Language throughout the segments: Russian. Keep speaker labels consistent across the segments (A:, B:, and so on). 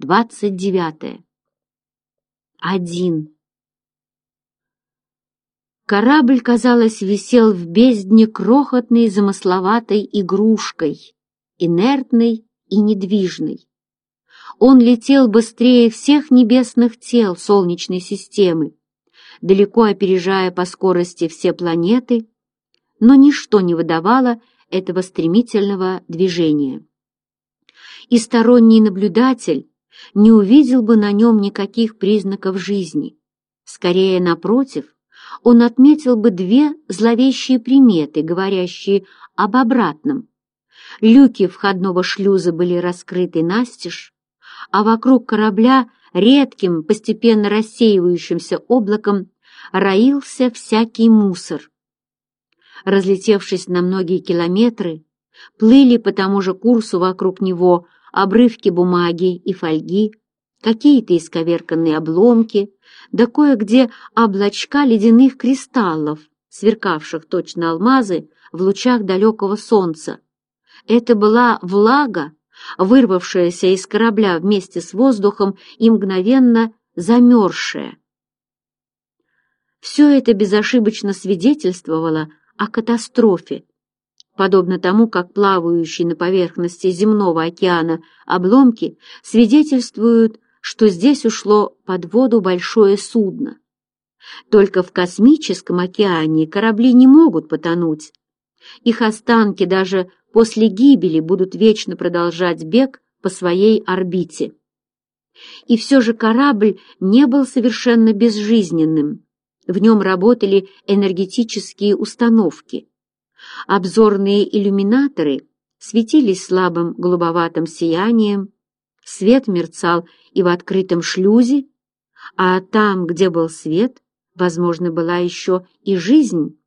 A: Двадцать девятое. Один. Корабль, казалось, висел в бездне крохотной замысловатой игрушкой, инертной и недвижной. Он летел быстрее всех небесных тел Солнечной системы, далеко опережая по скорости все планеты, но ничто не выдавало этого стремительного движения. И сторонний наблюдатель, не увидел бы на нем никаких признаков жизни. Скорее, напротив, он отметил бы две зловещие приметы, говорящие об обратном. Люки входного шлюза были раскрыты настежь, а вокруг корабля редким, постепенно рассеивающимся облаком роился всякий мусор. Разлетевшись на многие километры, плыли по тому же курсу вокруг него – обрывки бумаги и фольги, какие-то исковерканные обломки, да кое-где облачка ледяных кристаллов, сверкавших точно алмазы в лучах далекого солнца. Это была влага, вырвавшаяся из корабля вместе с воздухом и мгновенно замерзшая. Все это безошибочно свидетельствовало о катастрофе, подобно тому, как плавающие на поверхности земного океана обломки свидетельствуют, что здесь ушло под воду большое судно. Только в космическом океане корабли не могут потонуть. Их останки даже после гибели будут вечно продолжать бег по своей орбите. И все же корабль не был совершенно безжизненным. В нем работали энергетические установки, Обзорные иллюминаторы светились слабым голубоватым сиянием, свет мерцал и в открытом шлюзе, а там, где был свет, возможно, была еще и жизнь.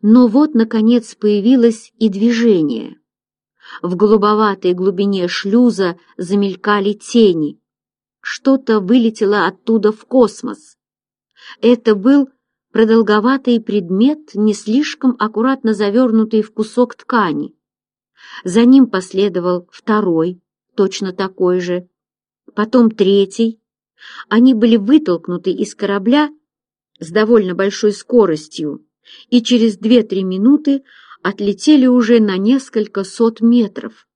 A: Но вот, наконец, появилось и движение. В голубоватой глубине шлюза замелькали тени. Что-то вылетело оттуда в космос. Это был продолговатый предмет, не слишком аккуратно завернутый в кусок ткани. За ним последовал второй, точно такой же, потом третий. Они были вытолкнуты из корабля с довольно большой скоростью и через 2-3 минуты отлетели уже на несколько сот метров.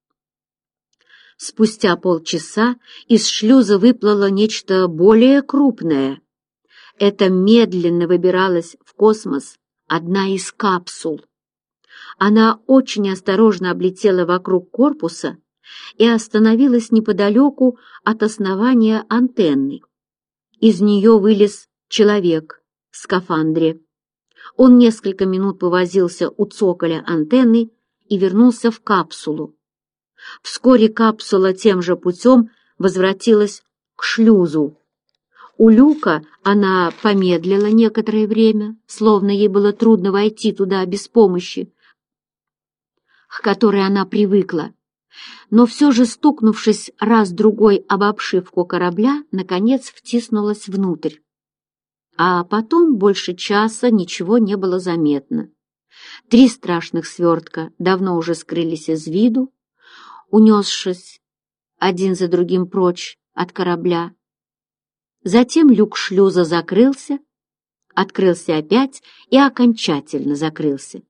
A: Спустя полчаса из шлюза выплыло нечто более крупное, это медленно выбиралась в космос одна из капсул. Она очень осторожно облетела вокруг корпуса и остановилась неподалеку от основания антенны. Из нее вылез человек в скафандре. Он несколько минут повозился у цоколя антенны и вернулся в капсулу. Вскоре капсула тем же путем возвратилась к шлюзу. У люка она помедлила некоторое время, словно ей было трудно войти туда без помощи, к которой она привыкла. Но все же, стукнувшись раз-другой об обшивку корабля, наконец втиснулась внутрь. А потом больше часа ничего не было заметно. Три страшных свертка давно уже скрылись из виду, унесшись один за другим прочь от корабля, Затем люк шлюза закрылся, открылся опять и окончательно закрылся.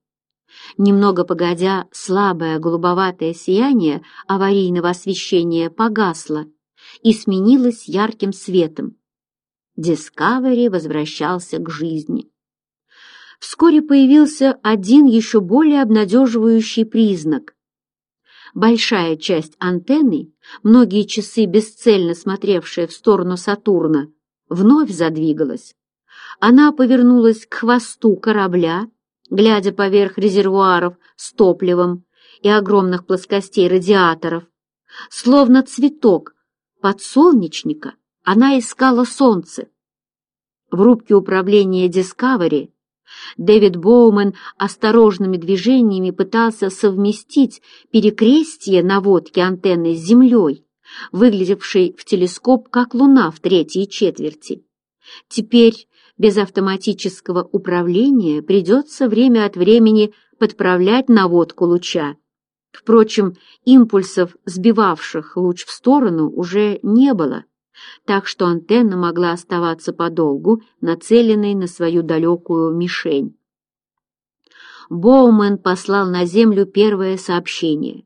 A: Немного погодя, слабое голубоватое сияние аварийного освещения погасло и сменилось ярким светом. Дискавери возвращался к жизни. Вскоре появился один еще более обнадеживающий признак. Большая часть антенны Многие часы, бесцельно смотревшая в сторону Сатурна, вновь задвигалась. Она повернулась к хвосту корабля, глядя поверх резервуаров с топливом и огромных плоскостей радиаторов. Словно цветок подсолнечника, она искала солнце. В рубке управления Discovery Дэвид Боумен осторожными движениями пытался совместить перекрестие наводки антенны с землей, выглядевшей в телескоп как луна в третьей четверти. Теперь без автоматического управления придется время от времени подправлять наводку луча. Впрочем, импульсов, сбивавших луч в сторону, уже не было так что антенна могла оставаться подолгу, нацеленной на свою далекую мишень. Боумен послал на Землю первое сообщение.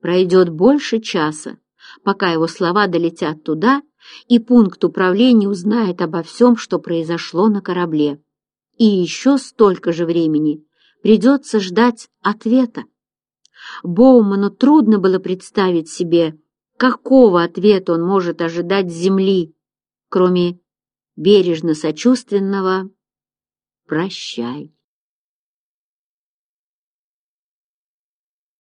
A: Пройдет больше часа, пока его слова долетят туда, и пункт управления узнает обо всем, что произошло на корабле. И еще столько же времени придется ждать ответа. Боуману трудно было представить себе, какого ответа он может ожидать земли, кроме бережно-сочувственного «прощай».